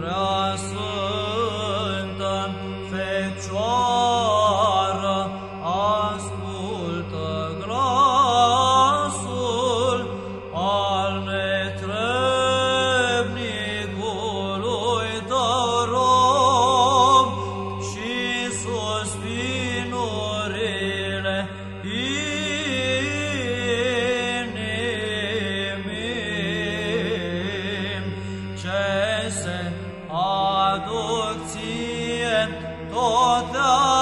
norodului. Totdeauna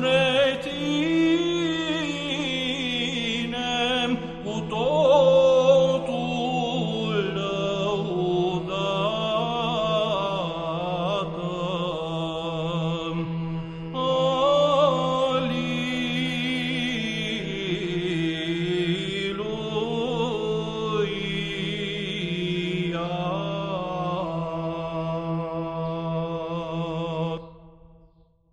Abner.